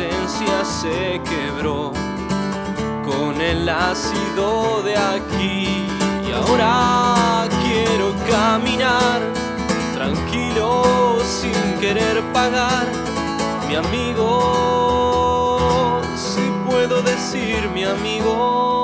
inocencia se quebró con el ácido de aquí. Y ahora quiero caminar tranquilo sin querer pagar. Mi amigo, si puedo decir mi amigo.